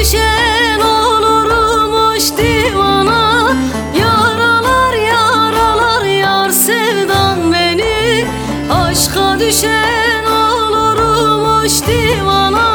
düşen olurmuş divana. Yaralar yaralar yar sevdan beni. Aşka düşen olurmuş divana.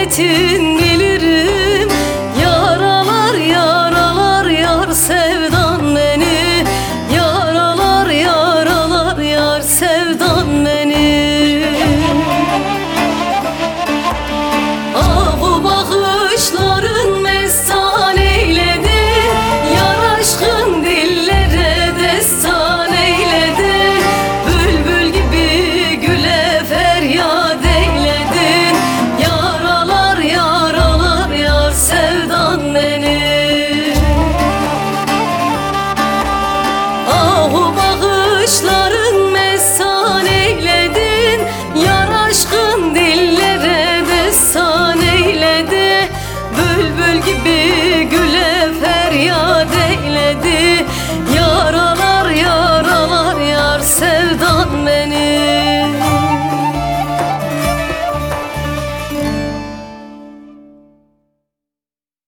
hasretin